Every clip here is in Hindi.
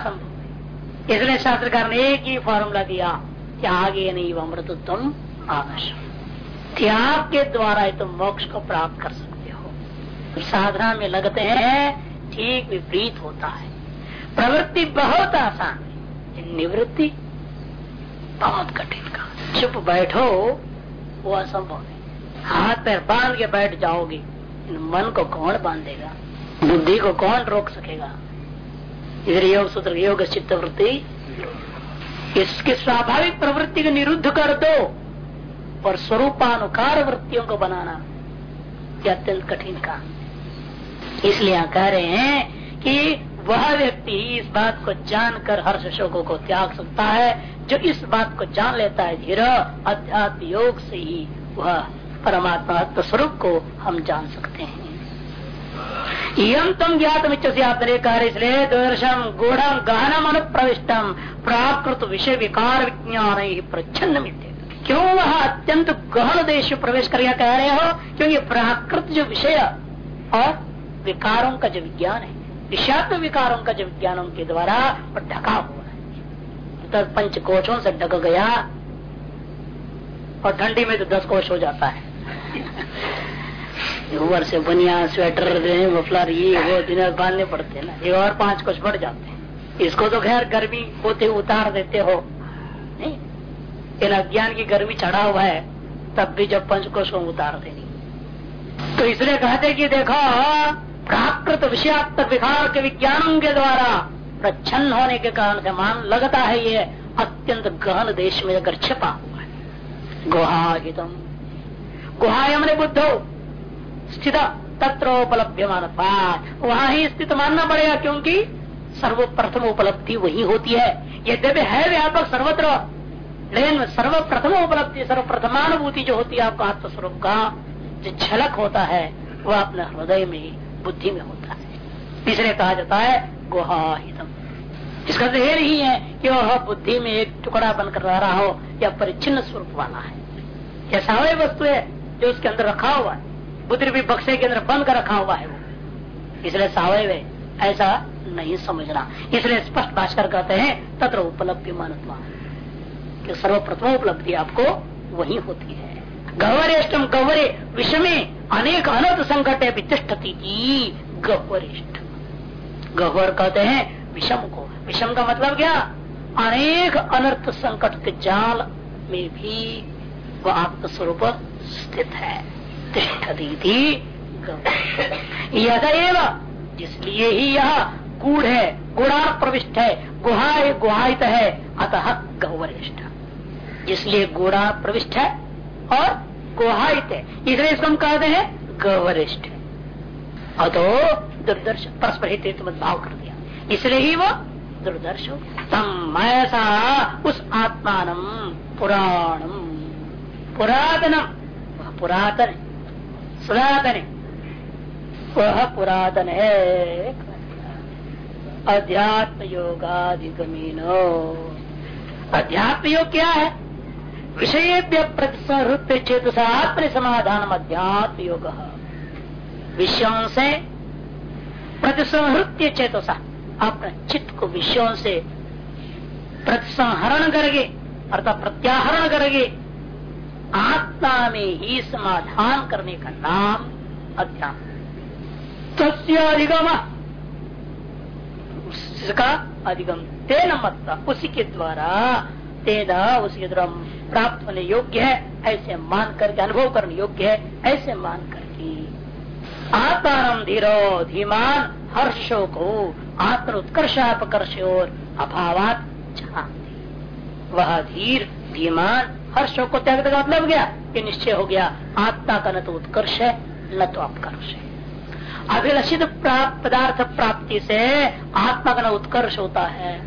असंभव इसलिए शास्त्रकार ने एक ही फॉर्मूला दिया त्यागे नहीं अमृतत्व आवश्यक त्याग के द्वारा ही तुम मोक्ष को प्राप्त कर सकते हो। साधना में लगते हैं, ठीक विपरीत होता है। प्रवृत्ति बहुत आसान है निवृत्ति बहुत कठिन का चुप बैठो, वो असंभव है। हाथ पैर बाँध के बैठ जाओगे मन को कौन बांधेगा? बुद्धि को कौन रोक सकेगा? इधर योग सूत्र योग चित्त वृत्ति। इसकी स्वाभाविक प्रवृत्ति को निरुद्ध कर दो और स्वरूपानुकार वृत्तियों को बनाना। यह अत्यंत कठिन काम। इसलिए यहाँ कह रहे हैं कि वह व्यक्ति इस बात को जानकर हर्ष शोकों को त्याग सकता है, जो इस बात को जान लेता है धीरे, अध्यात्म योग से ही वह परमात्मा स्वरूप को हम जान सकते हैं। तम ज्ञात कार्य इसलिए दर्शन, गूढ़ गहनम अनुप्रविष्टम प्राकृत विषय विकार विज्ञान ही प्रच्छन्न मिलते क्यों वह अत्यंत गहन देश प्रवेश कर कह रहे हो? क्योंकि प्राकृत जो विषय और विकारों का जो विज्ञान है विषात्म विकारों का जो विज्ञानों के द्वारा ढका हुआ है। तो पंच कोशों से ढक गया, और ठंडी में तो दस कोश हो जाता है। ऊपर से बनिया, स्वेटर मफलर, ये, वो दिन बांधने पड़ते हैं ना। ये और पाँच कोश बढ़ जाते हैं। इसको तो खैर गर्मी होते उतार देते हो। नहीं? अज्ञान की गर्मी चढ़ा हुआ है, तब भी जब पंचकोश को उतार देनी। तो इसलिए कहते कि देखो, प्राकृत विषयात्मक विकार के विज्ञान के द्वारा प्रच्छन्न होने के कारण से मान लगता है ये अत्यंत गहन देश में अगर छिपा हुआ है। गुहाहितम। गुहाय हमने बुद्धो स्थित तत्र उपलब्ध वहाँ ही स्थित मानना पड़ेगा क्योंकि सर्वप्रथम उपलब्धि वही होती है। यद्यपि है व्यापक सर्वत्र, लेकिन सर्वप्रथम उपलब्धि सर्वप्रथमानुभूति जो होती है आपका आत्मस्वरूप का, जो झलक होता है, वह अपने हृदय में, बुद्धि में होता है। इसलिए कहा जाता है, गुहाहितम। इसका ये नहीं है कि वह बुद्धि में एक टुकड़ा बनकर रह रहा हो, या परिचिन्न स्वरूप वाला है। या सावय वस्तु है जो उसके अंदर रखा हुआ है। बुद्धि भी बक्से के अंदर बंद कर रखा हुआ है वो। इसलिए सावय ऐसा नहीं समझना। इसलिए स्पष्ट भाषकर कहते हैं, तत्र उपलब्धि मानत्मा कि सर्वप्रथम उपलब्धि आपको वही होती है। गौवरिष्ठम गौवरे विषमे अनेक अनर्थ संकट है तिष्ठती गौवरिष्ठ। गौवर कहते हैं, विषम को। विषम का मतलब क्या? अनेक अनर्थ संकट के जाल में भी वह आत्मस्वरूप स्थित है। तिष्ठती यदव जिसलिए ही यह गूढ़ है गुणा प्रविष्ट है गुहा गुहायित है, अतः गौवरिष्ठ। इसलिए गोड़ा प्रविष्ट है और गुहायित है, इसलिए इसको हम कहते हैं गवरिष्ठ। अतो दुर्दर्श, परस्पर हित भाव कर दिया। इसलिए ही वो दुर्दर्श हो तम उस आत्मान पुराणम पुरातनम। पुरातन सनातन वह पुरातन है। अध्यात्म योगाधिगमीनो अध्यात्म योग क्या है? विषय प्रतिसंहृत्य चेत आत्म समाधान अध्यात्म योग। विषयों से प्रतिसंहृत्य चेतसा अपने चित्त को विषयों से प्रतिसंहरण करके अर्थात प्रत्याहरण करके आत्मा में ही समाधान करने का नाम अध्यात्म तस्धिगम उसका अधिगम। तेन मत उसी के द्वारा तेना उसके द्वारा प्राप्त होने योग्य है, ऐसे मान करके अनुभव करने योग्य है, ऐसे मान करके आत्मान धीरो धीमान, हर्षो को आत्म उत्कर्षापकर्ष और अभावात वह धीर, धीमान हर्षो को त्याग का मतलब गया कि निश्चय हो गया। आत्मा का न तो उत्कर्ष है, न तो अपकर्ष है। अभिलषित प्राप्त पदार्थ प्राप्ति से आत्मा का न उत्कर्ष होता है।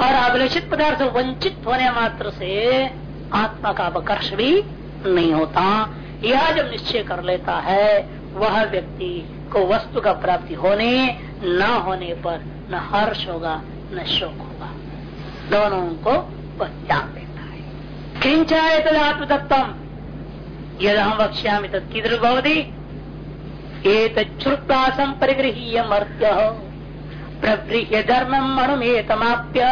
और अभिलषित पदार्थ वंचित होने मात्र से आत्मा का अपकर्ष भी नहीं होता। यह जब निश्चय कर लेता है, वह व्यक्ति को वस्तु का प्राप्ति होने, न होने पर न हर्ष होगा, न शोक होगा। दोनों को त्याग किंचाए तद आत्मतत्व यद हम वक्ष्यामी तत्दृभवती एक श्रुता संपरिगृह मर्त्य प्रवृह्य धर्म मणुमेतमाप्य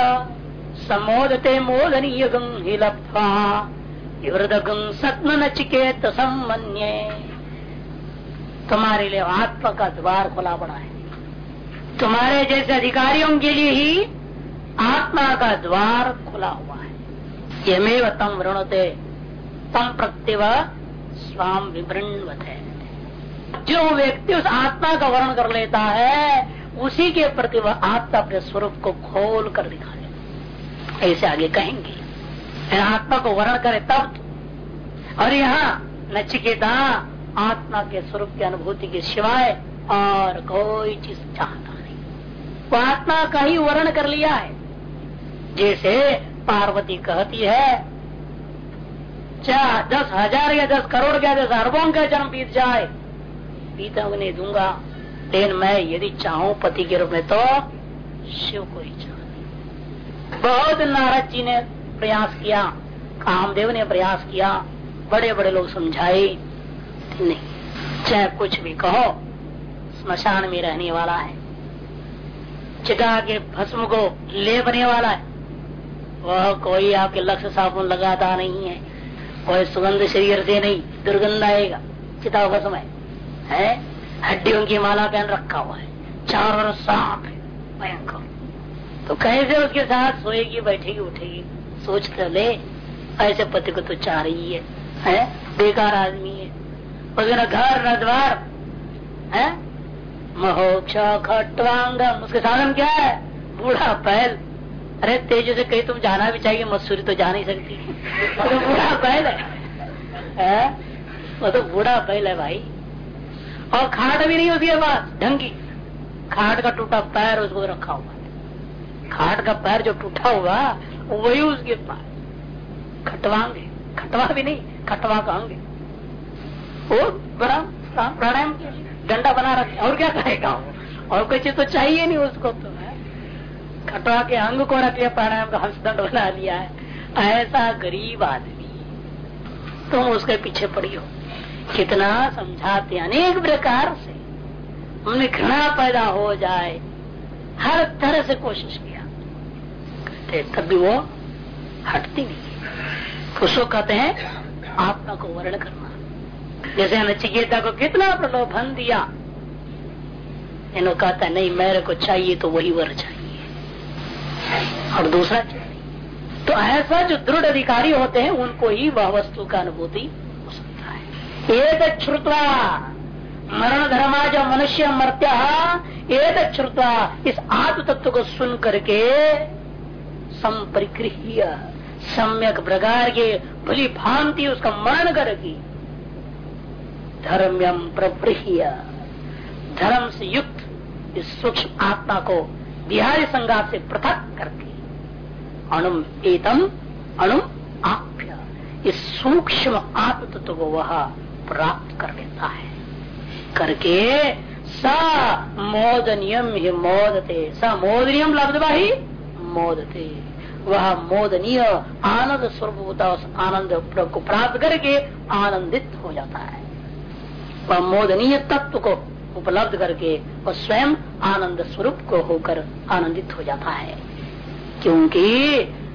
समोदते मोदनीय गंहि लब्ध्वा सत्म नचिकेत सम्मन्य तुम्हारे लिए आत्मा का द्वार खुला पड़ा है। तुम्हारे जैसे अधिकारियों के लिए ही आत्मा का द्वार खुला हुआ है। यमेव तम वृणते। तम प्रत्यव स्वाम विवृणवत जो व्यक्ति उस आत्मा का वर्ण कर लेता है, उसी के प्रति वह आत्मा अपने स्वरूप को खोल कर दिखा देता ऐसे आगे कहेंगे आत्मा को वर्ण करे तब तो। और यहाँ नचिकेता आत्मा के स्वरूप की अनुभूति के सिवाय और कोई चीज़ चाहता नहीं। वो आत्मा का ही वर्ण कर लिया है। जैसे पार्वती कहती है चाह दस हज़ार या दस करोड़ क्या दस अरबों का जन्म बीत जाए? पीता नहीं दूँगा। लेकिन मैं यदि चाहूँ पति के रूप में तो शिव को ही चाह बहुत नारद जी ने प्रयास किया, कामदेव ने प्रयास किया बड़े बड़े लोग समझाए, नहीं, चाहे कुछ भी कहो, स्मशान में रहने वाला है चिता के भस्म को ले बने वाला है वह कोई आपके लक्ष्य साबुन लगाता नहीं है। कोई सुगंध शरीर से नहीं दुर्गंध आएगा। चिता भस्म है है? हड्डियों की माला पहन रखा हुआ है। चार सांप है। भयंकर। तो कैसे उसके साथ सोएगी बैठेगी उठेगी? सोच कर ले। ऐसे पति को तो चाह रही है, है? बेकार आदमी है। उसके न घर न द्वार। है? महोक्ष खटवांगम। उसके साधन क्या है? बूढ़ा पहल अरे तेज से कहीं, तुम जाना भी चाहिए मसूरी तो जा नहीं सकती। तो बूढ़ा पहल है। वो तो बूढ़ा पहल है भाई। और खाट भी नहीं उसके पास ढंगी। खाट का टूटा पैर उसको रखा हुआ खाट का पैर जो टूटा हुआ, वही उसके पास। खटवांगे। खटवा भी नहीं, खटवा कहेंगे। वो बड़ा प्राणायाम डंडा बना रखे। और क्या कहेगा और कोई चीज़ तो चाहिए नहीं उसको तो है? खटवा के अंग को रख लिया, प्राणायाम का हंसदंड बना लिया है। ऐसा गरीब आदमी, तुम उसके पीछे पड़ी हो। कितना समझाते अनेक प्रकार से। उनमें घृणा पैदा हो जाए, हर तरह से कोशिश किया। कहते तब भी वो हटती नहीं उसको कहते हैं, आत्मा को वर्ण करना। जैसे नचिकेता को कितना प्रलोभन दिया। इन्हों कहता नहीं, मेरे को चाहिए तो वही वर चाहिए। और दूसरा तो ऐसा जो दृढ़ अधिकारी होते हैं, उनको ही वह वस्तु का अनुभूति हो सकता है। एक श्रुतवा मरण धर्मा जो मनुष्य मर्त्य एक श्रुतवा इस आत्म तत्व को सुन करके संपरिगृह सम्यक प्रकार के भली भांति उसका मरण करके धर्म्यम प्रवृह धर्म से युक्त इस सूक्ष्म आत्मा को बिहारी संघात से पृथक करके। अणुम एतम, अणुम आप्य। इस सूक्ष्म आत्म तत्व को वह प्राप्त कर लेता है। करके स मोदनियम ही मोदते। स मोदनियम लब्धवा ही मोदते। वह मोदनीय आनंद स्वरूप होता उस आनंद को प्राप्त करके आनंदित हो जाता है। वह मोदनीय तत्व को उपलब्ध करके और स्वयं आनंद स्वरूप को होकर आनंदित हो जाता है। क्योंकि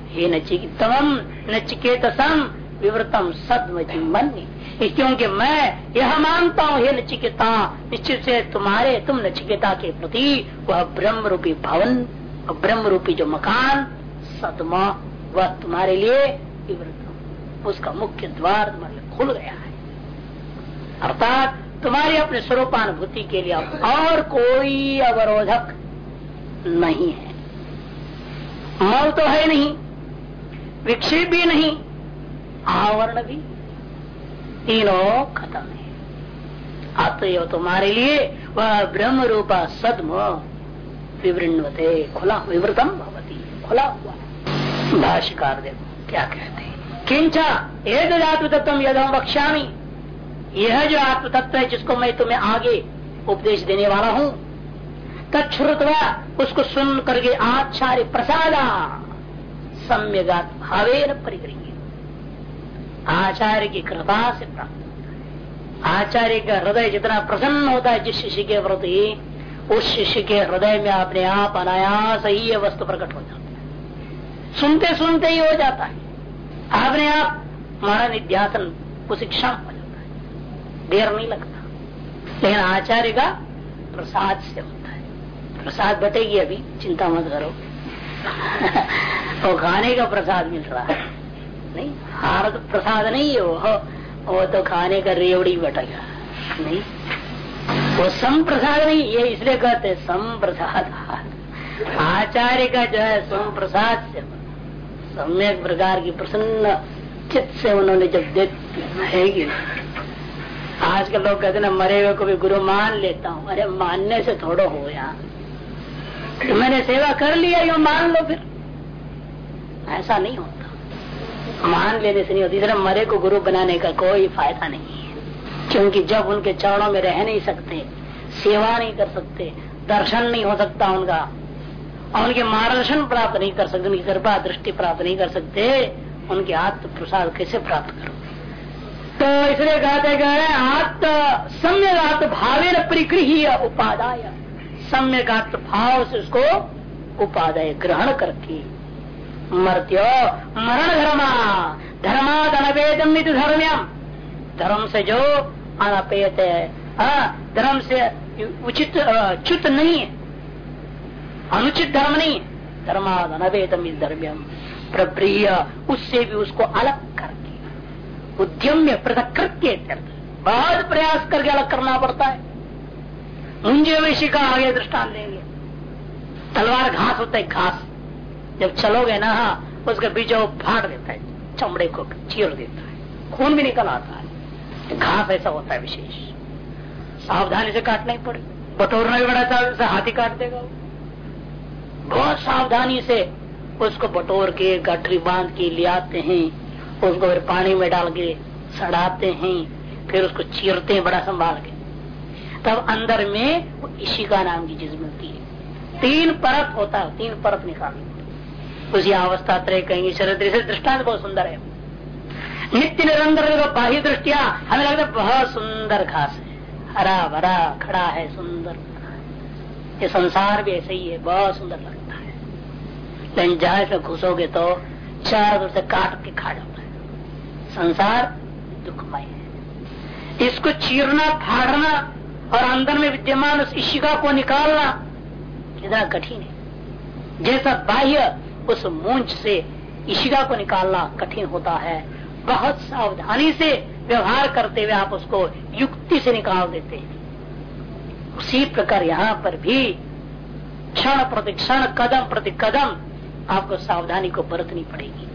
हे नचिकेतम नचिकेतसम, विवृतम सदम मन क्योंकि मैं यह मानता हूँ, हे नचिकेता, निश्चित से तुम्हारे, तुम नचिकेता के प्रति वह ब्रह्म रूपी भवन ब्रह्म रूपी जो मकान सतमा वह तुम्हारे लिए विवृतम। उसका मुख्य द्वार तुम्हारे खुल गया है। अर्थात तुम्हारी अपने स्वरूपानुभूति के लिए और कोई अवरोधक नहीं है। मल तो है नहीं, विक्षेप भी नहीं, आवरण भी तीनों खत्म है। अतएव तुम्हारे लिए वह ब्रह्म रूपा सदम विवृणते खुला, विवृतम भवती, खुला हुआ भाष्यकार देखो, क्या कहते हैं। किंचा, एक तत्व यद हम बख्शामी यह जो आत्म तत्व है जिसको मैं तुम्हें आगे उपदेश देने वाला हूँ। तत्वा उसको सुन करके आचार्य प्रसादा सम्यगात भावे परिग्रही आचार्य की कृपा से प्राप्त आचार्य का हृदय जितना प्रसन्न होता है जिस शिष्य के प्रति, उस शिष्य के हृदय में अपने आप अनायास ही वस्तु प्रकट हो जाता है। सुनते सुनते ही हो जाता है। अपने आप हमारा निध्यासन उस है देर नहीं लगता। लेकिन आचार्य का प्रसाद से होता है। प्रसाद बटेगी अभी, चिंता मत करो। वो खाने का प्रसाद मिल रहा है। नहीं, हार प्रसाद नहीं है वो। वो तो खाने का रेवड़ी बटेगा। नहीं, वो सम प्रसाद नहीं, ये इसलिए कहते सम प्रसाद आचार्य का जो है सम प्रसाद से सम्यक प्रकार की प्रसन्न चित्त से उन्होंने जब दे है आज के लोग कहते ना, मरे हुए को भी गुरु मान लेता हूँ। अरे, मानने से थोड़ा हो यहाँ तो मैंने सेवा कर लिया यो मान लो फिर। ऐसा नहीं होता। मान लेने से नहीं होती। इसलिए मरे को गुरु बनाने का कोई फ़ायदा नहीं है। क्योंकि जब उनके चरणों में रह नहीं सकते, सेवा नहीं कर सकते, दर्शन नहीं हो सकता उनका, और उनके मार्गदर्शन प्राप्त नहीं कर सकते, उनकी कृपा दृष्टि प्राप्त नहीं कर सकते, उनके आत्म प्रसाद कैसे प्राप्त करो तो इसलिए कहते गए सम्यक आत्म भावे न परिगृह उपादाय। सम्यक आत्म भाव से उसको उपादाय ग्रहण करके। मर्त्यो मरण धर्मा धर्माद अनवेदम धर्म्यम। धर्म से जो अनपेत है धर्म से उचित च्युत नहीं है। अनुचित धर्म नहीं है। धर्माद अनवेदम धर्म्यम। प्रप्रिय, उससे भी उसको अलग करके। उद्यम्य पृथकृत्य बहुत प्रयास करके अलग करना पड़ता है। मुंजे वैश्य का आगे दृष्टान देंगे। तलवार घास होता है घास। जब चलोगे ना, उसका बीज फाड़ देता है, चमड़े को चीर देता है। खून भी निकल आता है। घास ऐसा होता है विशेष। सावधानी से काटना ही पड़े बटोरना भी बड़ा चाल हाथी काट देगा बहुत सावधानी से उसको बटोर के, गठरी बाँध के ले आते हैं। उसको फिर पानी में डाल के सड़ाते हैं, फिर उसको चीरते हैं, बड़ा संभाल के। तब अंदर में वो इशिका नाम की चीज़ मिलती है। तीन परत होता है, तीन परत निकालनी। उसी अवस्था त्रय कहेंगे शरद से दृष्टांत बहुत सुंदर है। नित्य निरंतर बाह्य दृष्टिया, हमें लगता है बहुत सुंदर घास है। हरा भरा खड़ा है, सुंदर। ये संसार भी ऐसे ही है, बहुत सुंदर लगता है। लेकिन जहाँ घुसोगे तो चार दूर से काट के खा है संसार दुखमय है। इसको चीरना, फाड़ना और अंदर में विद्यमान उस इशिका को निकालना कितना कठिन है। जैसा बाह्य उस मूंछ से इशिका को निकालना कठिन होता है। बहुत सावधानी से व्यवहार करते हुए आप उसको युक्ति से निकाल देते हैं। उसी प्रकार यहाँ पर भी क्षण प्रति क्षण कदम प्रति कदम आपको सावधानी को बरतनी पड़ेगी।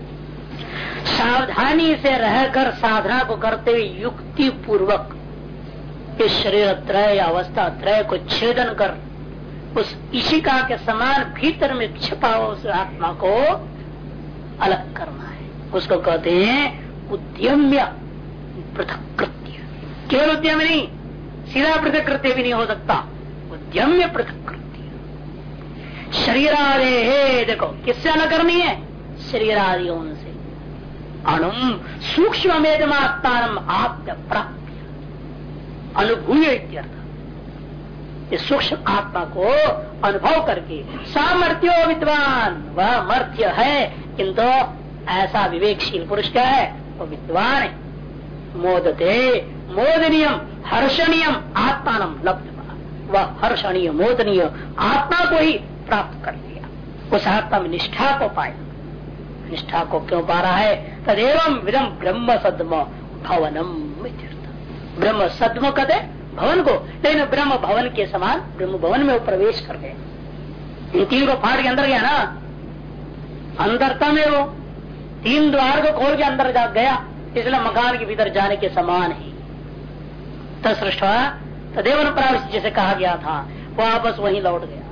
सावधानी से रहकर साधना को करते हुए युक्ति पूर्वक इस शरीर त्रय अवस्था त्रय को छेदन कर, उस इशिका के समान भीतर में छिपा उस आत्मा को अलग करना है। उसको कहते हैं उद्यम्य पृथक कृत्य केवल उद्यम नहीं, सीधा पृथक कृत्य भी नहीं हो सकता। उद्यम्य पृथक कृत्य शरीर आ आदि देखो, किससे अलग करनी है? शरीर आदियों से अणुम सूक्ष्म मेदमात्मान आत्म प्राप्त अनुभूय सूक्ष्म आत्मा को अनुभव करके सामर्थ्यो विद्वान, वह मर्थ्य है, किंतु ऐसा विवेकशील पुरुष क्या है? वो विद्वान है। मोदते मोदनीयम हर्षणीयम आत्मान लब्ध वह हर्षणीय, मोदनीय आत्मा को ही प्राप्त कर लिया। उस आत्मा में निष्ठा को पाया। निष्ठा को क्यों पा रहा है? तदेव विदम ब्रह्म सदम भवनम ब्रह्म सदम कहते भवन को। लेकिन ब्रह्म भवन के समान ब्रह्म भवन में प्रवेश कर गए। इन तीन को फाड़ के अंदर गया ना? अंदरता में वो। तीन द्वार को खोल के अंदर जा गया। इसलिए मकान के भीतर जाने के समान ही। तसृष्ट तदेवन प्रावश जैसे कहा गया था। वापस वहीं लौट गया।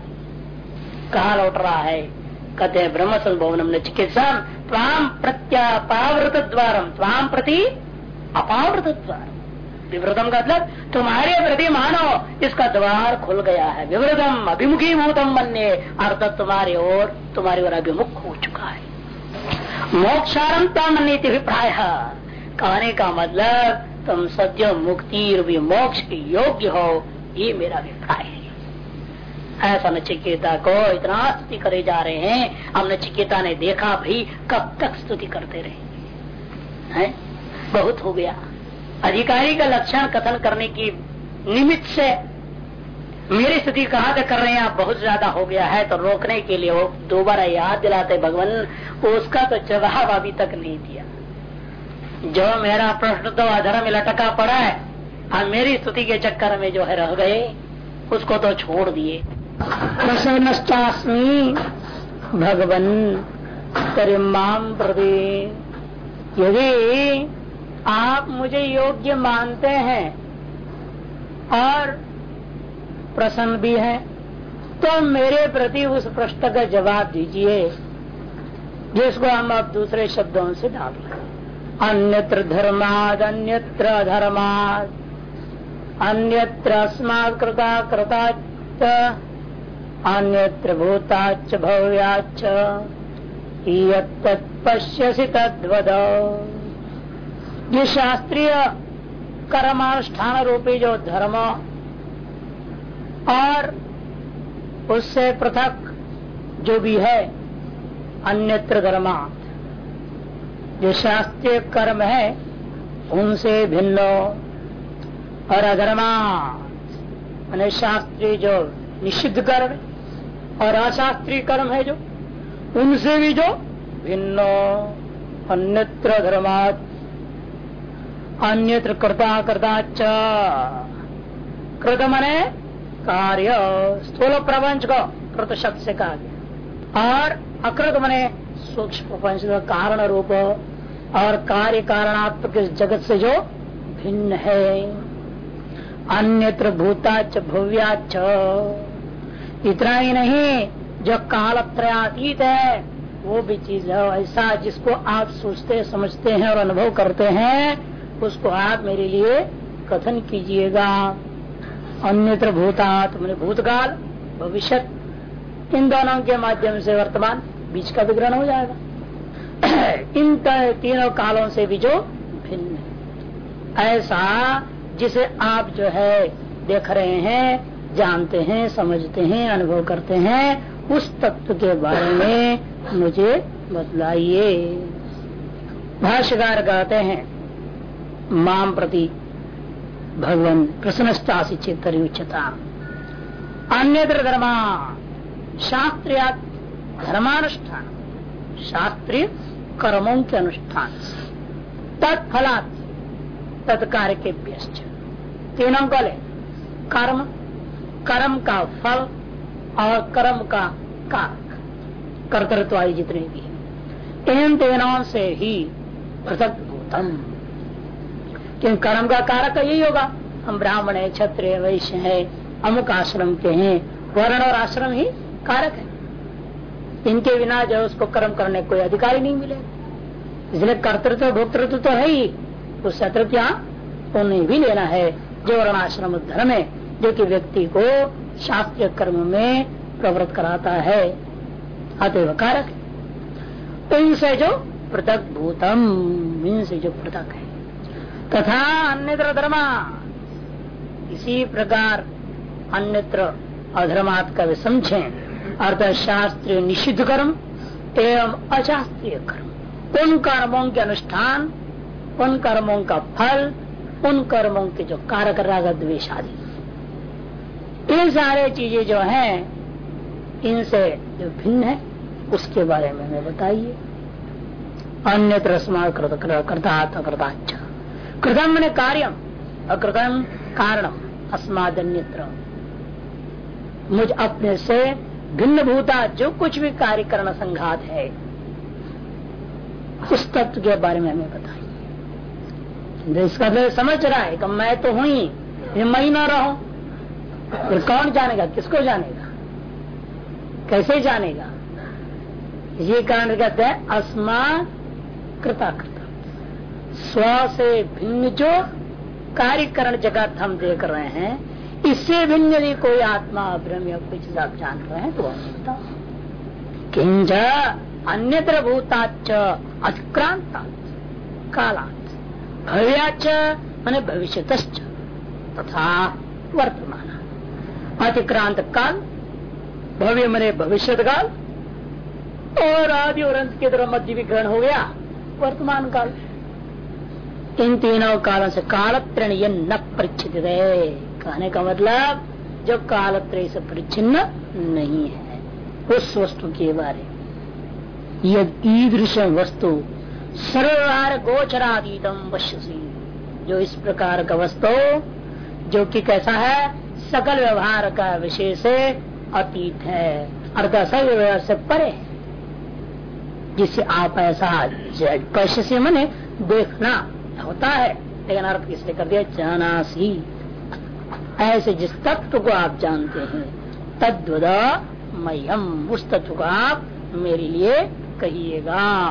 कहा लौट रहा है? कहते हैं ब्रह्म संभवनम न चिकित्सा ताम प्रत्यापावृत द्वारम ताम प्रति अपावृत द्वार विवृतम का मतलब तुम्हारे प्रति मानो, इसका द्वार खुल गया है। विवृतम अभिमुखी भूतम बनने अर्थात तुम्हारे ओर तुम्हारी ओर अभिमुख हो चुका है। मोक्षारम तम अभिप्राय। कहने का मतलब तुम सद्य मुक्ति रूपी मोक्ष के योग्य हो, ये मेरा अभिप्राय है। ऐसा नचिकेता को इतना स्तुति करे जा रहे हैं। अब नचिकेता ने देखा भाई कब तक स्तुति करते रहे। हैं? बहुत हो गया। अधिकारी का लक्षण कथन करने की निमित्त से मेरी स्थिति कहाँ तक कर रहे हैं, आप बहुत ज़्यादा हो गया है तो रोकने के लिए वो दोबारा याद दिलाते भगवान, उसका तो जवाब अभी तक नहीं दिया। जो मेरा प्रश्न तो अधर्म लटका पड़ा है, और मेरी स्तुति के चक्कर में जो है रह गए, उसको तो छोड़ दिए। प्रसन्नस्मी भगवन करिमाम प्रति। यदि आप मुझे योग्य मानते हैं और प्रसन्न भी है तो मेरे प्रति उस प्रश्न का जवाब दीजिए, जिसको हम अब दूसरे शब्दों से डाल रहे अन्यत्र धर्माद अन्यत्र धर्माद अन्यत्र अस्मात् कृता कृता अन्यत्र भूताच भव्याच पश्यसी तद्वद। ये शास्त्रीय कर्मानुष्ठान रूपी जो धर्म और उससे पृथक जो भी है, अन्यत्र धर्मा जो शास्त्रीय कर्म है, उनसे भिन्न। और अधर्मा शास्त्रीय जो निषिद्ध कर्म और अशास्त्रीय कर्म है जो, उनसे भी जो भिन्न, अन्यत्र धर्मात्, अन्यत्र कृता कृता कृत मने कार्य, स्थूल प्रपंच को कृत शब्द से कहा गया। और अकृत मने सूक्ष्म प्रपंच कारण रूप और कार्य कारणात्मक जगत से जो भिन्न है। अन्यत्र भूताच भव्याच इतना ही नहीं, जो काल त्रयातीत है, वो भी चीज़ है ऐसा जिसको आप सोचते, समझते हैं और अनुभव करते हैं, उसको आप मेरे लिए कथन कीजिएगा। अन्यत्र भूतात, मैंने भूतकाल भविष्य इन दोनों के माध्यम से वर्तमान बीच का विग्रहण हो जाएगा। इन तीनों कालों से भी जो भिन्न ऐसा जिसे आप जो है देख रहे हैं जानते हैं, समझते हैं, अनुभव करते हैं, उस तत्व के बारे में मुझे बतलाइए। भाष्यकार कहते हैं माम प्रति भगवान से चित्तरी उच्चता अन्य धर्मा शास्त्रीय धर्मानुष्ठान, शास्त्रीय कर्मों के अनुष्ठान। तत्फलात् तत्कार के व्यस्त तीनों को ले कर्म कर्म का फल और कर्म का कारक। कर्तृत्व आदि जितने भी इन तीनों से ही पृथक भूतम क्योंकि कर्म का कारक यही होगा? हम ब्राह्मण है, क्षत्रिय, वैश्य है, अमुक आश्रम के हैं। वर्ण और आश्रम ही कारक है। इनके बिना जो उसको कर्म करने कोई अधिकार ही नहीं मिलेगा। इसलिए कर्तृत्व, भोक्तृत्व तो है ही। उस शत्रु यहाँ उन्हें भी लेना है। जो वर्णाश्रम धर्म है जो कि व्यक्ति को शास्त्रीय कर्म में प्रवृत्त कराता है। अतएव कारक। इनसे जो पृथक भूतम, इनसे जो पृथक है। तथा अन्यत्र धर्मा। इसी प्रकार अन्यत्र अधर्मात का समझे। अर्थ शास्त्रीय निषिद्ध कर्म एवं अशास्त्रीय कर्म। उन कर्मों के अनुष्ठान, उन कर्मों का फल, उन कर्मों के जो कारक राग द्वेश आदि ये सारे चीज़ें जो हैं, इनसे जो भिन्न है, उसके बारे में हमें बताइए। अन्य अन्यत्र करता कृताच कृतम मैंने कार्यम, अकृतम कारणम अस्मादन्यत्र मुझ अपने से भिन्न भूता जो कुछ भी कार्य करना संघात है, उस तत्व के बारे में हमें बताइए। इसका तो समझ रहा है कि मैं तो हुई ये मैं ही ना रहूँ फिर कौन जानेगा? किसको जानेगा? कैसे जानेगा? ये कारण कहते हैं अस्मा कृता कृता स्व से भिन्न जो कार्यकरण जगत हम देख रहे हैं, इससे भिन्न यदि कोई आत्मा, ब्रह्म या कुछ चीज़ आप जान रहे हैं तो बताओ किंच अन्यत्र भूताच अतिक्रांत कालात। भव्याच मैंने भविष्य तथा वर्तमान। अतिक्रांत काल, भव्य मने भविष्य काल, और आदि और अंत के तरह मध्य विग्रहण हो गया, वर्तमान काल। इन तीनों कालों से कालत्रण ये न परिचित कहने का मतलब जो कालत्रय से परिचिन्न नहीं है, उस वस्तु के बारे ईदृश वस्तु सर्वहार गोचरातीतम वश्यसी। जो इस प्रकार का वस्तु, जो कि कैसा है सकल व्यवहार का से अतीत है। अर्थात सब व्यवहार से परे जिससे आप ऐसा कैसे से मने देखना होता है। लेकिन अर्थ किसने कर दिया, जानासी। ऐसे जिस तत्व को आप जानते हैं, तद्वद मयम उस तत्व को आप मेरे लिए कहिएगा।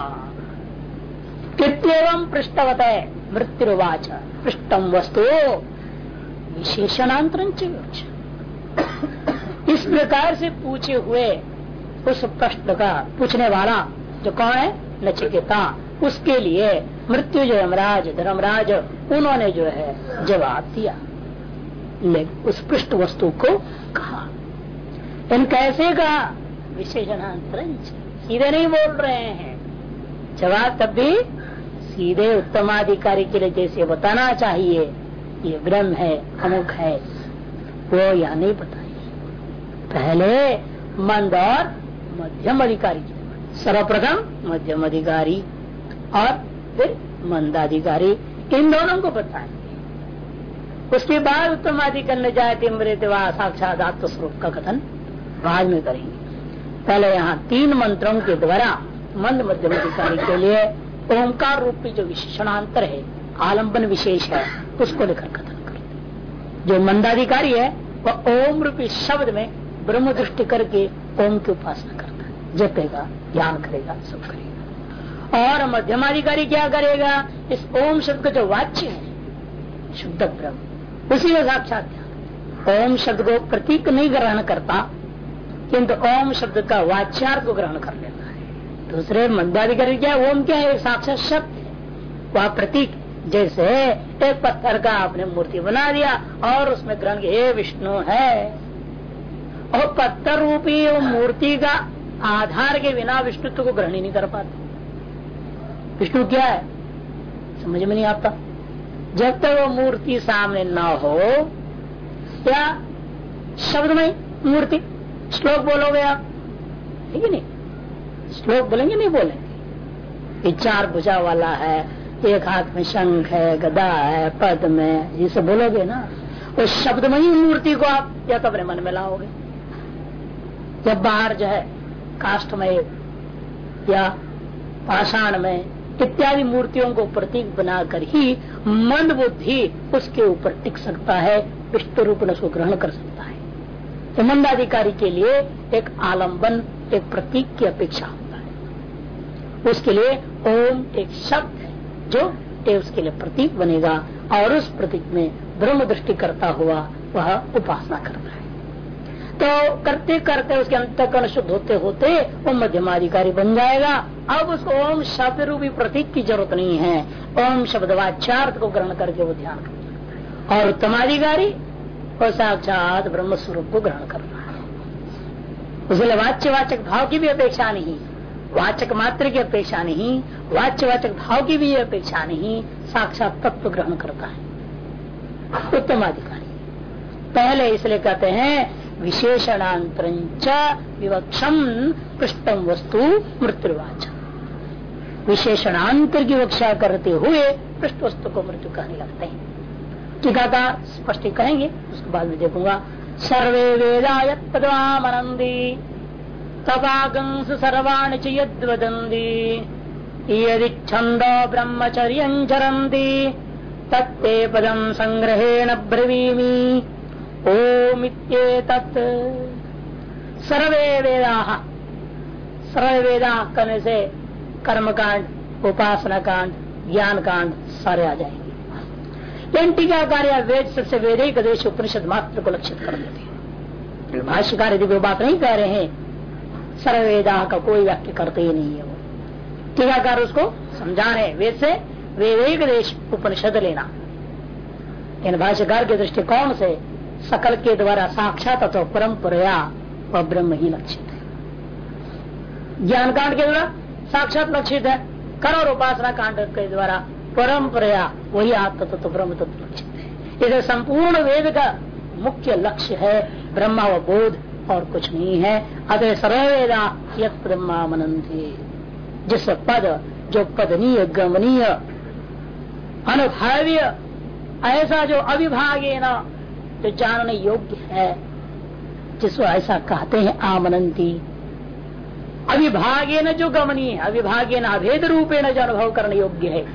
कृत्यवम पृष्ठवत मृत्युवाच पृष्ठम वस्तु। विशेषणांतर इस प्रकार से पूछे हुए उस प्रश्न का पूछने वाला जो कौन है? नचिकेता। उसके लिए मृत्यु जो यमराज, धर्मराज, उन्होंने जो है जवाब दिया। उस पृष्ठ वस्तु को कहा। इन कैसे कहा? विशेषणांतर सीधे नहीं बोल रहे हैं। जवाब तब भी सीधे उत्तमाधिकारी के लिए जैसे बताना चाहिए। ये ब्रह्म है अमुख है, वो यह नहीं बताइए पहले मंद और मध्यम अधिकारी सर्वप्रथम मध्यम अधिकारी और फिर मंदाधिकारी, इन दोनों को बताएँगे उसके बाद उत्तम आदि करने जाए मृत साक्षात आत्म स्वरूप का कथन बाद में करेंगे। पहले यहाँ तीन मंत्रों के द्वारा मंद मध्यम अधिकारी के लिए ओंकार रूपी जो विशेषणांतर है, आलंबन विशेष है उसको लेकर कथन करते जो मंदाधिकारी है, वह ओम रूपी शब्द में ब्रह्म दृष्टि करके ओम की उपासना करता है। जपेगा ज्ञान करेगा, सब करेगा। और मध्यमाधिकारी क्या करेगा? इस ओम शब्द का जो वाच्य है, शुद्ध ब्रह्म, उसी का साक्षात ध्यान ओम शब्द को प्रतीक नहीं ग्रहण करता, किंतु ओम शब्द का वाच्यार्थ को ग्रहण कर लेता है। दूसरे मंदाधिकारी क्या, ओम क्या है? साक्षात शब्द वह प्रतीक जैसे एक पत्थर का आपने मूर्ति बना दिया और उसमें ग्रहण हे विष्णु, है। और पत्थर रूपी मूर्ति का आधार के बिना विष्णुत्व को ग्रहण ही नहीं कर पाते। विष्णु क्या है? समझ में नहीं आता। जब तक वो मूर्ति सामने न हो या में मूर्ति? श्लोक बोलोगे आप? ठीक है नहीं? श्लोक बोलेंगे, नहीं बोलेंगे? चार भुजा वाला है। एक हाथ में शंख है, गदा है, पद में, ये सब बोलोगे ना, उस शब्दमयी मूर्ति को आप या तो अपने मन में लाओगे। जब बाहर जो है काष्ट में, या पाषाण में, इत्यादि मूर्तियों को प्रतीक बनाकर ही मन बुद्धि उसके ऊपर टिक सकता है विष्णु रूप में उसको ग्रहण कर सकता है। तो मंदाधिकारी के लिए एक आलंबन, एक प्रतीक की अपेक्षा होता है। उसके लिए ओम एक शब्द जो उसके लिए प्रतीक बनेगा और उस प्रतीक में ब्रह्म दृष्टि करता हुआ वह उपासना करता है। तो करते करते उसके अंतकरण शुद्ध होते होते वो मध्यमाधिकारी बन जाएगा। अब उसको ओम शब्द रूपी प्रतीक की ज़रूरत नहीं है। ओम शब्द वाचार्थ को ग्रहण करके वो ध्यान और उत्तमाधिकारी साक्षात ब्रह्म स्वरूप को ग्रहण करना है। उसके लिए वाच्य वाचक भाव की भी अपेक्षा नहीं वाचक मात्र की अपेक्षा नहीं वाच्य वाचक भाव की भी अपेक्षा नहीं, साक्षात तत्व ग्रहण करता है। उत्तम अधिकारी पहले इसलिए कहते हैं विशेषणांतर विवक्षम पृष्ठम वस्तु मृत्युवाच विशेषणांतर की वक्षा करते हुए पृष्ठ वस्तु को मृत्यु कहने लगते हैं। टीकाकार स्पष्ट कहेंगे, उसके बाद में देखूँगा। सर्वे वेदायत पदवामनंदी तपागंस सर्वाणी च यद्वदन्ति। यदि छंद ब्रह्मचर्य चरन्ति तत्ते पदम संग्रहेण ब्रवीमी। ओमित्येतत्। सर्वे वेदा। सर्वे वेदा करने से कर्म कांड उपासना कांड ज्ञान कांड सारे आ जाएँगे। टीका कार्य वेद सबसे वेदिक देश उपनिषद मात्र को लक्षित कर देते हैं। भाष्यकार यदि वो बात नहीं कह रहे हैं सर्वेदा का कोई व्याख्या करते ही नहीं है वो। टीकाकार उसको समझा रहे वेद से वेद देश उपनिषद लेना। इन भाष्यकार के दृष्टिकोण से सकल के द्वारा साक्षात अथवा परंपरा वह ब्रह्म ही लक्षित है। ज्ञान कांड के द्वारा साक्षात लक्षित है। कर और उपासना कांड के द्वारा परंपरा वही आत्म तत्व ब्रह्म तत्व लक्षित है। इधर संपूर्ण वेद का मुख्य लक्ष्य है ब्रह्मा व बोध और कुछ नहीं है। अतः सर्वेदा यद जिस पद जो पदनीय, गमनीय, अनुभाव्य, ऐसा जो अविभागे न, जो जानने योग्य है, जिसको ऐसा कहते हैं आमनंती अविभागे न जो गमनीय, अविभागे न अभेद रूपे न जो अनुभव करने योग्य है।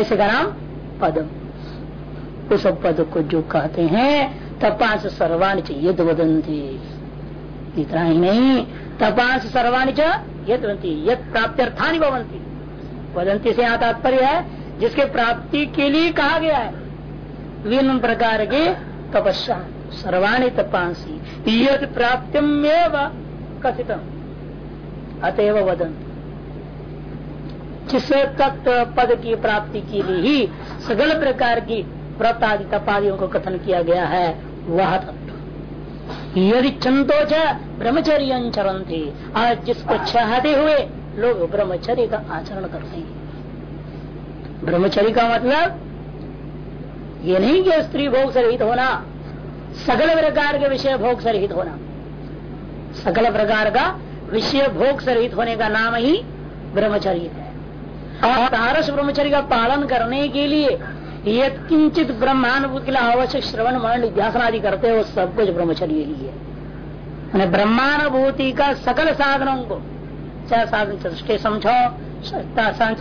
ऐसे का नाम? पदम। उस पद को जो कहते हैं तपांश सर्वाणी यद वदंती इतना ही नहीं, तपास सर्वाणी यद यद प्राप्त्यर्थानी भवंती वदंती से यहाँ तात्पर्य है, जिसके प्राप्ति के लिए कहा गया है। विभिन्न प्रकार के तपस्या, सर्वाणी तपांसी। यद प्राप्तिम कथितम, अतएव वदन जिस तत्व पद की प्राप्ति के लिए ही सगल प्रकार की व्रत आदि तपादियों को कथन किया गया है। वह तत्व यदि चंतो च ब्रह्मचर्य चरण थे आज जिसको चाहते हुए लोग ब्रह्मचर्य का आचरण करते हैं। ब्रह्मचर्य का मतलब ये नहीं कि स्त्री भोग से रहित होना सकल प्रकार के विषय भोग से रहित होना। सकल प्रकार का विषय भोग से रहित होने का नाम ही ब्रह्मचर्य है। और तारस ब्रह्मचर्य का पालन करने के लिए यद किंचित ब्रह्मानुभूति के लिए आवश्यक श्रवण मरण निध्यासन आदि करते हो सब कुछ ब्रह्मचर्य ही। है मैंने ब्रह्मानुभूति का सकल साधनों को चाहे साधन चतुष्टय समझो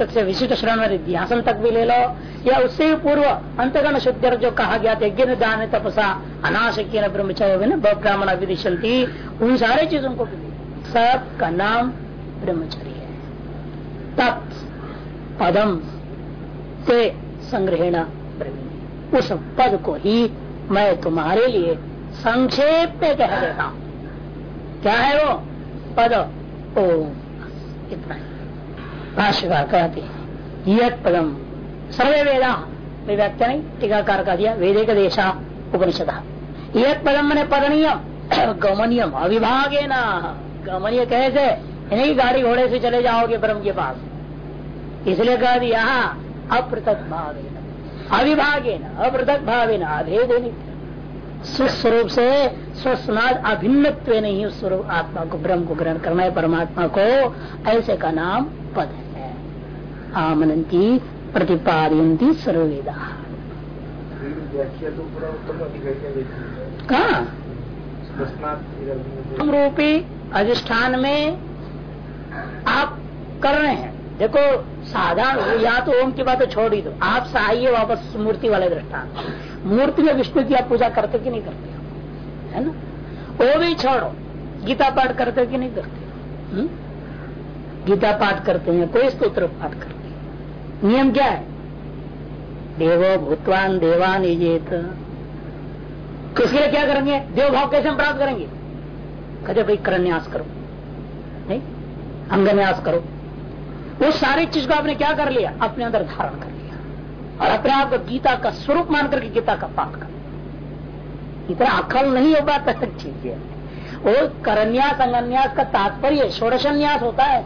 से विशिष्ट श्रवण निध्यासन तक भी ले लो या उससे पूर्व अंतगण शुद्ध जो कहा गया था यज्ञ दान तपसा अनाशक्य ब्रह्मचर्य ब्राह्मण विदिशंती उन सारे चीज़ों को भी। सब का नाम ब्रह्मचर्य है। तत् पदम से संग्रहण उस पद को ही मैं तुम्हारे लिए संक्षेप में कह देता हूँ। क्या है वो? पद ओ इतना ही। भाष्यकार कहते हैं यद पदम। सर्वे वेदा। व्याख्या नहीं? टीकाकार का दिया। वेदे का देशा उपनिषद। यद पदम मैंने पदनियम। गमनियम। अविभागे ना गमनीय कैसे? नहीं गाड़ी घोड़े से चले जाओगे ब्रह्म के पास। इसलिए कह दिया अप्रतक भावे अविभागे न अप्रतक भावे न अभेद स्वस्वरूप से स्वस्नाद अभिन्न नहीं उस स्वरूप आत्मा को, ब्रह्म को ग्रहण करना है, परमात्मा को। ऐसे का नाम पद है। आमनती प्रतिपादयती सर्वेदा। कहा? रूपी अधिष्ठान में आप कर रहे हैं। देखो, साधारण, या तो ओम की बात तो छोड़ ही दो। आप सहाइए वापस मूर्ति वाले दृष्टान मूर्ति में विष्णु की आप पूजा करते कि नहीं करते? है ना? वो भी छोड़ो। गीता पाठ करते कि नहीं करते? हम्म? गीता पाठ करते हैं, कोई स्त्रोत्र पाठ करते नियम क्या है? देवो भूतवान देवान इजेत तो उसके लिए क्या करेंगे? देव भाव कैसे हम प्राप्त करेंगे? कहते भाई करन्यास करो। नहीं? अंगन्यास करो। वो सारी चीज़ को आपने क्या कर लिया? अपने अंदर धारण कर लिया। और अपने आप को गीता का स्वरूप मान करके गीता का पाठ कर इतना अकल नहीं हो पाता चीज़ है वो करन्यास अंगन्यास का तात्पर्य षोड़शन्यास होता है।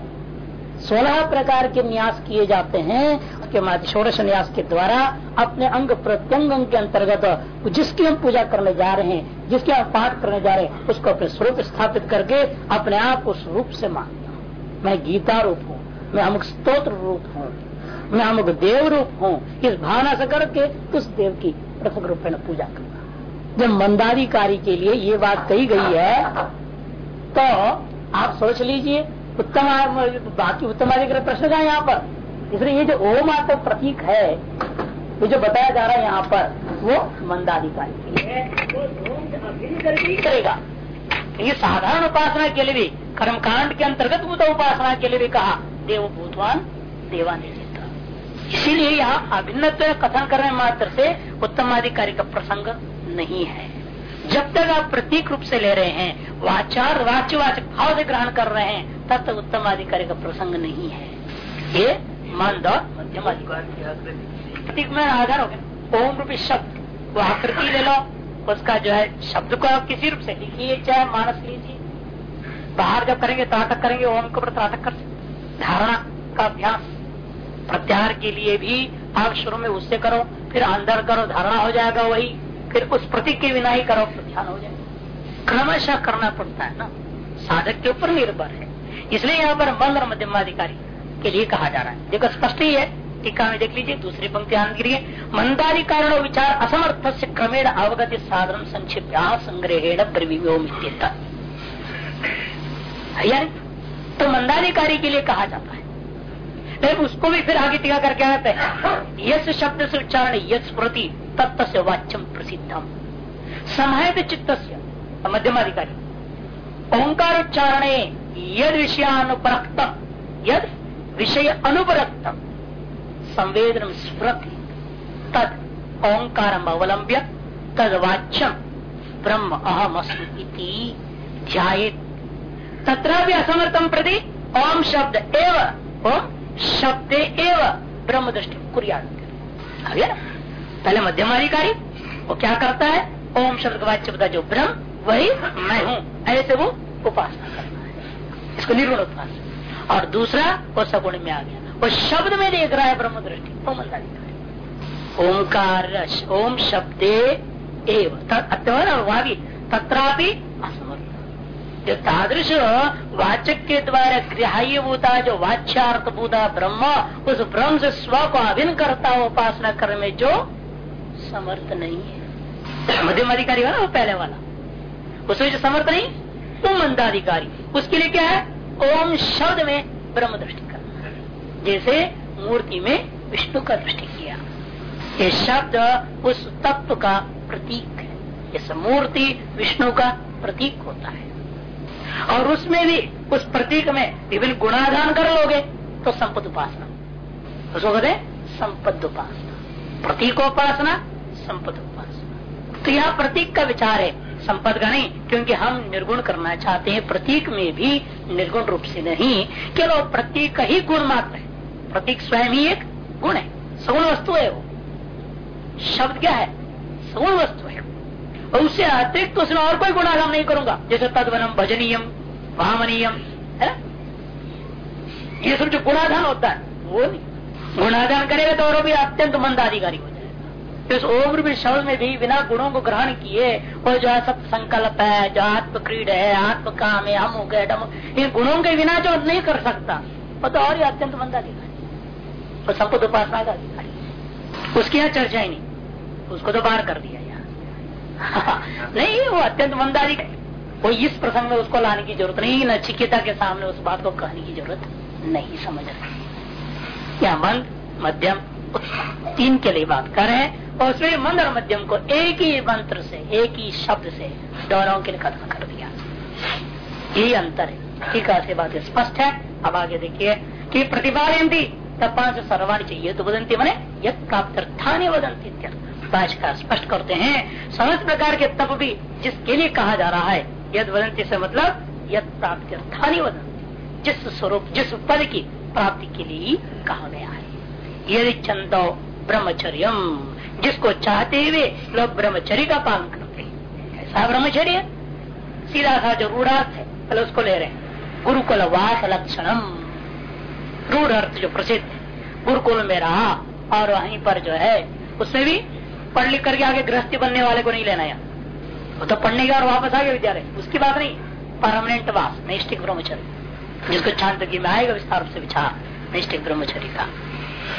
सोलह प्रकार के न्यास किए जाते हैं उसके माध्यम षोड़श न्यास के द्वारा अपने अंग प्रत्यंग अंग के अंतर्गत जिसकी हम पूजा करने जा रहे हैं, जिसके हम पाठ करने जा रहे हैं, उसको अपने स्वरूप स्थापित करके अपने आप को स्वरूप से मानना मैं गीता रूप हूँ। मैं अमुक स्त्रोत्र रूप हूँ, मैं अमुक देव रूप हूँ, इस भावना से करके उस देव की पृथक रूप में पूजा करना जब मंदाधिकारी के लिए ये बात कही गई है तो आप सोच लीजिए, उत्तम बाकी उत्तम अधिकार प्रश्न का यहाँ पर। इसलिए ये जो ओम आत्म प्रतीक है, ये जो बताया जा रहा है यहाँ पर, वो मंदाधिकारी के लिए करेगा। ये साधारण उपासना के लिए भी, कर्मकांड के अंतर्गत उपासना के लिए भी कहा। देव भूतवान देवानी इसीलिए यहाँ अभिन्न कथन करने मात्र से उत्तमाधिकारी का प्रसंग नहीं है। जब तक आप प्रतीक रूप से ले रहे हैं, वाचार, वाच्यवाचक भाव से ग्रहण कर रहे हैं, तब तक उत्तम अधिकारी का प्रसंग नहीं है। ये मंद और मध्यम अधिकारी प्रतीक में आधार हो गया। ओम रूपी शब्द। वो आकृति ले लो। उसका जो है शब्द को आप किसी रूप से लिखिए, चाहे मानस लीजिए। बाहर जब करेंगे त्राटक करेंगे, ओम के ऊपर त्राटक कर सकते धारणा का अभ्यास प्रत्याहार के लिए भी आप शुरू में उससे करो, फिर अंदर करो, धारणा हो जाएगा वही, फिर उस प्रतीक के बिना ही करो ध्यान हो जाएगा। क्रमशः करना पड़ता है ना। साधक के ऊपर निर्भर है। इसलिए यहाँ पर मंद और मध्यमाधिकारी के लिए कहा जा रहा है। देखो, स्पष्ट ही है। टीका में देख लीजिए, दूसरी पंक्ति आनंद गिरी मंदाधिकारण विचार असमर्थ से क्रमेण अवगति साधन संक्षिप्त संग्रहेण प्रविव्योम तो मंदाधिकारी के लिए कहा जाता है। लेकिन उसको भी फिर आगे टीका करके आते हैं। यश शब्द से उच्चारण यश स्मृति तत्व से वाच्यम प्रसिद्धम। समाहित चित्त मध्यमाधिकारी। ओंकार उच्चारण यद विषयानुपरक्तम, यद विषय अनुपरक्तम। संवेदन स्मृति, तद ओंकार अवलंब्य तद वाच्यम ब्रह्म अहम अस्मि ध्यात तथा भी असमर्थम प्रति ओम शब्द एव, ओम शब्द एव ब्रह्म दृष्टि कुरिया पहले मध्यमाधिकारी, वो क्या करता है? ओम शब्द का वाच्य जो ब्रह्म, वही मैं हूँ। ऐसे वो उपासना करना है। इसको निर्गुण उपासना और दूसरा, वो सगुण में आ गया। वो शब्द में देख रहा है ब्रह्म दृष्टि मंदाधिकारी ओंकार ओम शब्दे एवं। तथापि असमर्थ। जो तादृश वाचक के द्वारा गृह्य भूता, जो वाच्यार्थ भूता ब्रह्म, उस ब्रह्म से स्व को अभिन करता हुआ उपासना करने में जो समर्थ नहीं है। मध्यम अधिकारी हो ना वो पहले वाला? उसमें जो समर्थ नहीं, वो मंदाधिकारी। उसके लिए क्या है? ओम शब्द में ब्रह्म दृष्टि करना जैसे मूर्ति में विष्णु का दृष्टि किया। ये शब्द उस तत्व का प्रतीक है। इस मूर्ति विष्णु का प्रतीक होता है। और उसमें भी, उस प्रतीक में विभिन्न गुणाधान कर लोगे तो संपद उपासना। उसको कहते संपद उपासना। प्रतीकोपासना संपद उपासना। तो यह प्रतीक का विचार है। संपद का नहीं, क्योंकि हम निर्गुण करना चाहते हैं। प्रतीक में भी निर्गुण रूप से नहीं, केवल प्रतीक ही गुण मात्र है। प्रतीक स्वयं ही एक गुण है। सगुण वस्तु है वो। शब्द क्या है? सगुण वस्तु है। और उससे अतिरिक्त उसमें और कोई गुणाधाम नहीं करूँगा। जैसे तदवनम भजनीयम भावनीयम है ये सब जो गुणाधान होता है, वो नहीं। गुणाधान करेगा तो और भी अत्यंत मंदाधिकारी हो जाएगा। इस ओम भी शब्द में भी बिना गुणों को ग्रहण किए, और जो है सब संकल्प है, जो आत्मक्रीड है आत्म काम है हम गए इन गुणों के बिना जो नहीं कर सकता, वो तो और ही अत्यंत मंदाधिकारी। और संपद उपासना का अधिकारी। उसकी यहाँ चर्चा ही नहीं। उसको तो बाहर कर दिया नहीं, वो अत्यंत मंदारी वो इस प्रसंग में उसको लाने की ज़रूरत नहीं नचिकेता के सामने उस बात को कहने की ज़रूरत नहीं, समझ रहे या मंद, मध्यम, तीन के लिए बात कर रहे हैं, और उसमें मंद और मध्यम को एक ही मंत्र से, एक ही शब्द से दोनों के लिए खत्म कर दिया। यही अंतर है। ठीक है बात स्पष्ट है। अब आगे देखिए कि प्रतिभा पाँच सर्वाणी चाहिए तो बदंती बने यद प्राप्त वदंती भाषकर स्पष्ट करते हैं। समस्त प्रकार के तप भी जिसके लिए कहा जा रहा है, यद वदंती से मतलब यद प्राप्ति अर्थानी वदंती जिस स्वरूप, जिस पद की प्राप्ति के लिए कहा गया है। यदि चंदो ब्रह्मचर्य जिसको चाहते हुए लोग ब्रह्मचर्य का पालन करते हैं। ऐसा ब्रह्मचर्य? सीधा सा जो रूढ़ार्थ है, पहले उसको ले रहे हैं। गुरुकुल वास लक्षणम। रूढ़ अर्थ जो प्रसिद्ध है, गुरुकुल में रहा और वहीं पर जो है, उसमें भी पढ़ लिख करके आगे गृहस्थी बनने वाले को नहीं लेना यहाँ वो तो पढ़ने का और वापस आ गया विद्यालय। उसकी बात नहीं परमानेंट वास नैष्टिक ब्रह्मचर्य। जिसको की में आएगा, विस्तार से विचार नैष्टिक ब्रह्मचर्य का।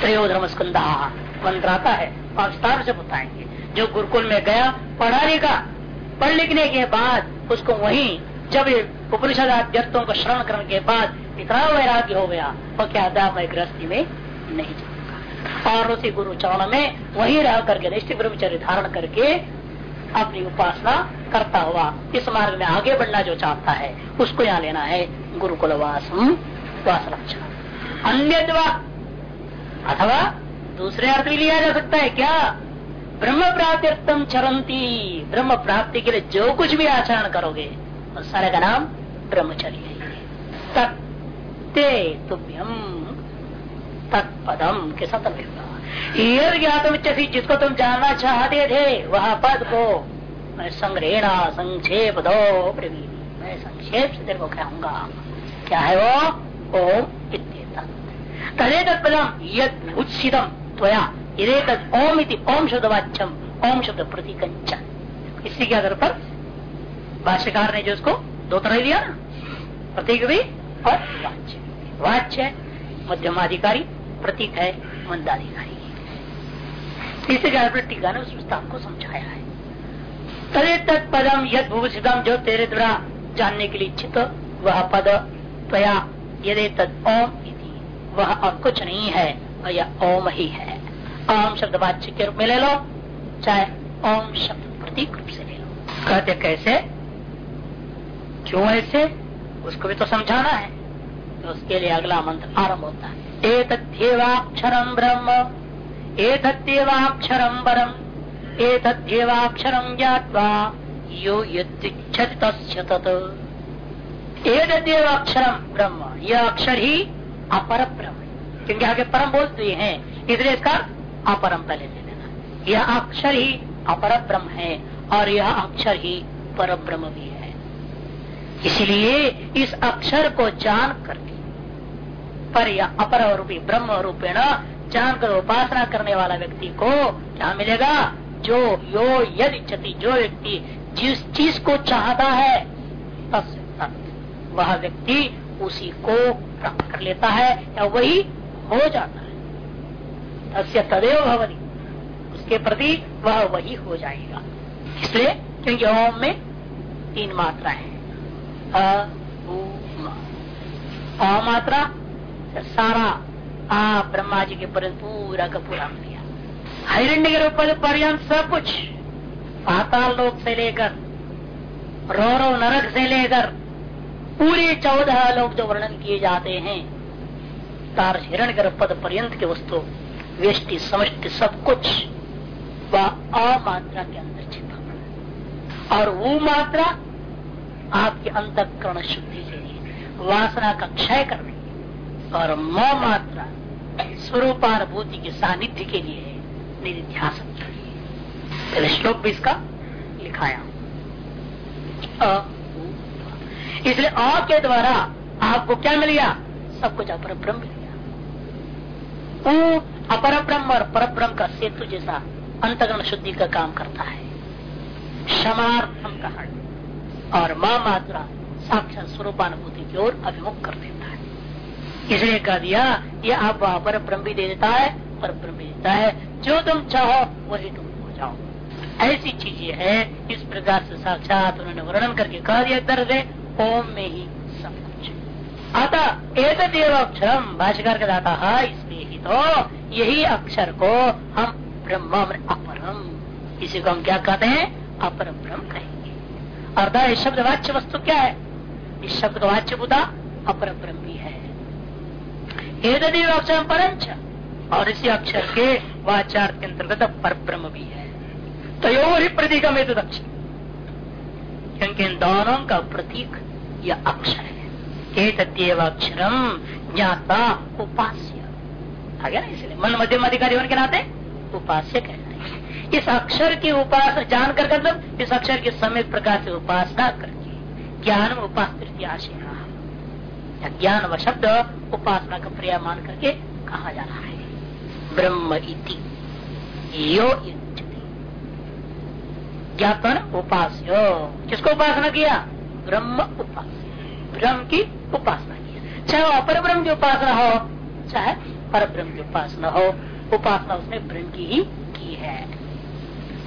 त्रयो धर्म स्कंदा, मंत्र आता है, और विस्तार से बताएँगे। जो गुरुकुल में गया पढ़ा लिखा पढ़ लिखने के बाद उसको वही, जब उपनिषद अध्यर्थों को श्रवण करने के बाद इतना वैराग्य हो गया, वो क्या था मैं गृहस्थी में? नहीं और उसी गुरु चरण में वही रह करके निश्चित ब्रह्मचर्य धारण करके अपनी उपासना करता हुआ इस मार्ग में आगे बढ़ना जो चाहता है, उसको यहाँ लेना है गुरुकुल अन्य अथवा दूसरे अर्थ भी लिया जा सकता है क्या? ब्रह्म प्राप्त्यर्थम चरंती ब्रह्म प्राप्ति के लिए जो कुछ भी आचरण करोगे, उस सारे का नाम ब्रह्मचर्य तत्ते तुभ्यम। तत्पदम के सतम ज्ञातम जिसको तुम जानना चाहते थे, वह पद को मैं संग्रहणा संक्षेप दो मैं संक्षेप से तेरे को कहूँगा, क्या है वो? ओम तदेत पदम यद उच्छिदम त्वया तद ओम इति ओम शब्द वाच्यम ओम शब्द प्रतीक इसी के आधार पर? भाष्यकार ने जो उसको दो तरह दिया ना, प्रतीक भी और वाच्य। वाच्य, मध्यमाधिकारी प्रतीक है मंदाधिकारी इसी के आधार टीका ने उस पुस्तक को समझाया है। तदे तत् पदम यद भूषितम जो तेरे द्वारा जानने के लिए इच्छित, वह पद त्वया यदि तद ओम वह और कुछ नहीं है, और यह ओम ही है। ओम शब्द वाच्य के रूप में ले लो, चाहे ओम शब्द प्रतीक रूप से ले लो। कहते कैसे? क्यों ऐसे? उसको भी तो समझाना है। तो उसके लिए अगला मंत्र आरंभ होता है। ए ब्रह्म। ए तथ्यवाक्षरम परम ए ज्ञावा यो यद तत्। अक्षरम ब्रह्म। यह अक्षर ही अपर ब्रह्म क्योंकि आगे परम बोलते हैं। इसलिए इसका अपरम पहले ले लेना। यह अक्षर ही अपर ब्रह्म है और यह अक्षर ही पर ब्रह्म भी है। इसलिए इस अक्षर को जान करके पर यह अपर रूपी ब्रह्म रूपेण जानकर उपासना करने वाला व्यक्ति को क्या मिलेगा? जो यो यदि जो व्यक्ति जिस चीज़ को चाहता है वह व्यक्ति उसी को प्राप्त कर लेता है या वही हो जाता है। तस्य तदेव भवनी उसके प्रति वह वही हो जाएगा। इसलिए क्योंकि ओम में तीन मात्रा है। अ मात्रा सारा आ ब्रह्मा जी के पर पूरा का पूरा लिया। हिरण्य के रूप पर्यंत सब कुछ। पाताल लोक से लेकर रो रो नरक से लेकर, पूरे चौदह लोग जो वर्णन किए जाते हैं, तार हिरण पद पर्यंत के वस्तु व्यष्टि समष्टि, सब कुछ, वह अमात्रा के अंदर छिपा और वो मात्रा आपके अंतकरण शुद्धि के लिए वासना का क्षय करने और म मात्रा स्वरूपानुभूति के सानिध्य के लिए के लिए श्लोक भी इसका लिखाया। इसलिए आ के द्वारा आपको क्या मिल गया? सब कुछ अपर ब्रह्म मिल गया। अपर ब्रह्म और पर ब्रह्म का सेतु जैसा अंतगण शुद्धि का काम करता है। क्षमार्थम कहा और माँ मात्रा साक्षात स्वरूपानुभूति की ओर अभिमुख कर देता है। इसलिए कह दिया, ये आप अपर ब्रह्म भी दे देता है, पर ब्रह्म देता है। जो तुम चाहो, वही तुम हो जाओ। ऐसी चीज़ ये है, इस प्रकार से साक्षात उन्होंने वर्णन करके कह दिया दर्द ओम में ही सब कुछ अतः एक अक्षरम भाष्यकार का दाता है इसलिए ही तो यही अक्षर को हम ब्रह्म अपरम इसी को हम क्या कहते हैं? अपर ब्रह्म कहेंगे अर्थात शब्द वाच्य वस्तु क्या है? इस शब्द वाच्य बुधा अपर ब्रह्म भी है। एक अक्षर परंच और इसी अक्षर के वाचार के अंतर्गत पर ब्रह्म भी है। तयोर ही प्रतीकम हेतु दक्षिण क्योंकि इन दोनों का प्रतीक यह अक्षर है। एक अक्षरम ज्ञाता उपास्य। आ गया ना इसलिए मन मध्यम अधिकारी होने के नाते उपास्य कहते हैं। इस अक्षर की उपासना जान कर मतलब इस अक्षर के समय प्रकार से उपासना करके ज्ञान उपास आशय ज्ञान व शब्द उपासना का प्रिया मान करके कहा जा रहा है। ब्रह्म इति। यो ज्ञापन उपास्य। किसको उपासना किया? ब्रह्म उपासना ब्रह्म की उपासना किया। चाहे वो अपर ब्रह्म की उपासना हो, चाहे पर ब्रह्म की उपासना हो, उपासना उसने ब्रह्म की ही की है।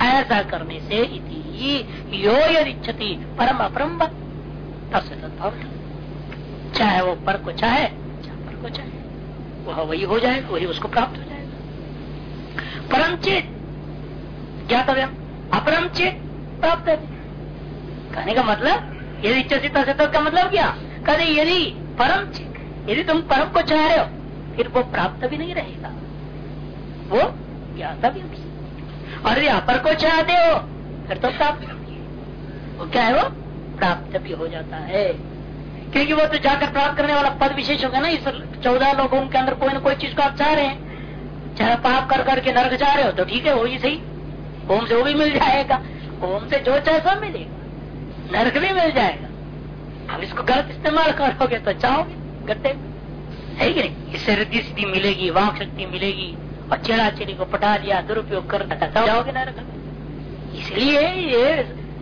ऐसा करने से इति यो यदि परम अपरम्भ तब से तत्व चाहे वो पर को चाहे पर को चाहे वह वही हो जाए वही उसको प्राप्त हो जाएगा। परम चेत ज्ञातव्य अपरम चेत प्राप्त कहने का मतलब यदि इच्छा तद का मतलब क्या? कहते यदि परम चेत यदि तुम परम को चाह रहे हो, फिर वो प्राप्त भी नहीं रहेगा। वो ज्ञाता भी। और यदि अपर को चाहते हो, फिर तो प्राप्त वो क्या है वो? प्राप्त भी हो जाता है। क्योंकि वो तो जाकर प्राप्त करने वाला पद विशेष होगा ना, इस चौदह लोगों के अंदर कोई ना कोई चीज़ को आप चाह रहे हैं। चाहे पाप कर करके नरक जा रहे हो तो ठीक है वो ही सही। ओम से वो भी मिल जाएगा। ओम से जो चाहे सब मिलेगा। नरक भी मिल जाएगा। अब इसको गलत इस्तेमाल करोगे तो चाहोगे गट्टे है कि नहीं? इससे रिद्धि सिद्धि मिलेगी वाक शक्ति मिलेगी, और चेड़ा चेड़ी को पटा दिया दुरुपयोग कर जाओगे नरक इसलिए ये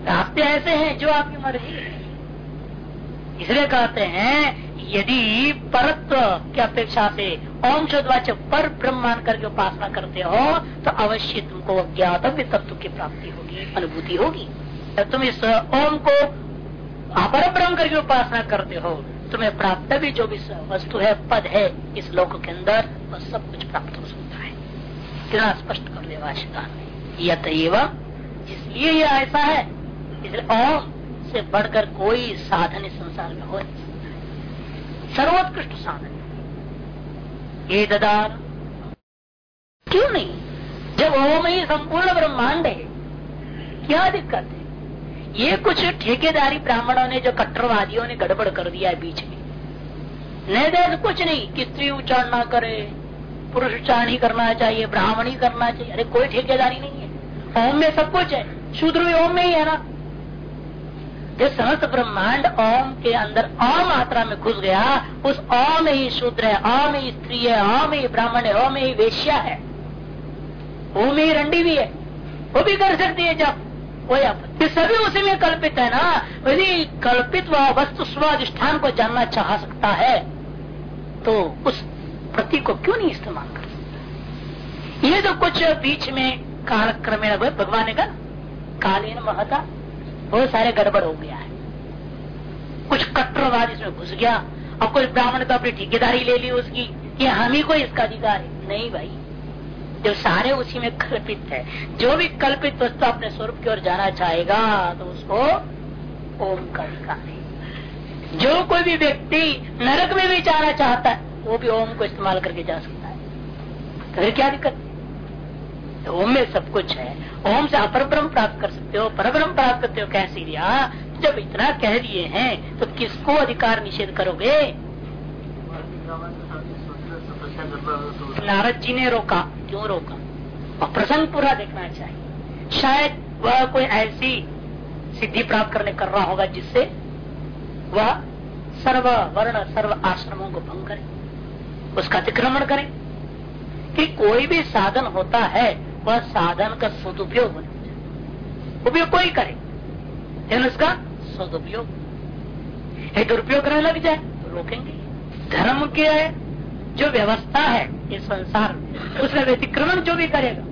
रास्ते ऐसे हैं जो आपकी मर्ज़ी है। इसलिए कहते हैं, यदि परत्व की अपेक्षा से ओम शोधवाच्य पर ब्रह्म मान करके उपासना करते हो तो अवश्य तुमको ज्ञातव्य तत्व की प्राप्ति होगी, अनुभूति होगी। तुम इस ओम को अपर ब्रह्म करके उपासना करते हो, तुम्हें प्राप्त भी जो भी वस्तु है, पद है, इस लोक के अंदर, वह सब कुछ प्राप्त हो सकता है। कितना स्पष्ट कर दे भाषिका यत इसलिए यह ऐसा है। इसलिए ओम से बढ़कर कोई साधन इस संसार में हो सर्वोत्कृष्ट साधन। ये ददार। क्यों नहीं? जब ओम ही संपूर्ण ब्रह्मांड है, क्या दिक्कत है? ये कुछ ठेकेदारी ब्राह्मणों ने जो कट्टरवादियों ने गड़बड़ कर दिया है बीच में। नहीं दे कुछ नहीं कि स्त्री उच्चारण ना करे, पुरुष उच्चारण ही करना चाहिए, ब्राह्मण ही करना चाहिए। अरे कोई ठेकेदारी नहीं है। ओम में सब कुछ है। शूद्र भी ओम में ही है ना। जो समस्त ब्रह्मांड ओम के अंदर अ मात्रा में घुस गया, उस अ में ही शूद्र है, अ में ही स्त्री है, अ में ही ब्राह्मण है, अ में ही वेश्या है। ओ में ही रंडी भी है। वो भी कर सकती है जब। ये सभी उसी में कल्पित है ना? यदि कल्पित व वस्तु स्वाधिष्ठान को जानना चाह सकता है तो उस प्रतीक को क्यों नहीं इस्तेमाल कर ये तो कुछ बीच में काल कालक्रमेण, भगवान ने कहा, कालीन महता बहुत सारे गड़बड़ हो गया है। कुछ कट्टरवाद इसमें घुस गया। और कुछ ब्राह्मण तो अपनी ठेकेदारी ले ली उसकी। कि हम ही को इसका अधिकार है। नहीं भाई, जो सारे उसी में कल्पित है। जो भी कल्पित वस्तु अपने स्वरूप की ओर जाना चाहेगा तो उसको ओम का अधिकार है। जो कोई भी व्यक्ति नरक में भी जाना चाहता है, वो भी ओम को इस्तेमाल करके जा सकता है। तो फिर क्या दिक्कत? ओम में सब कुछ है। ओम से अपर ब्रह्म प्राप्त कर सकते हो, पर ब्रह्म प्राप्त करते हो कैसे दिया जब इतना कह दिए हैं तो किसको अधिकार निषेध करोगे? नारद जी ने रोका। क्यों रोका? और प्रसंग पूरा देखना चाहिए। शायद वह कोई ऐसी सिद्धि प्राप्त करने कर रहा होगा जिससे वह सर्व वर्ण, सर्व आश्रमों को भंग करे, उसका अतिक्रमण करे। कि कोई भी साधन होता है वह साधन का सदुपयोग होना चाहिए। उपयोग कोई करे। लेकिन उसका सदुपयोग। एक दुरुपयोग करने लग जाए तो रोकेंगे। धर्म के जो व्यवस्था है इस संसार उसका व्यतिक्रमण जो भी करेगा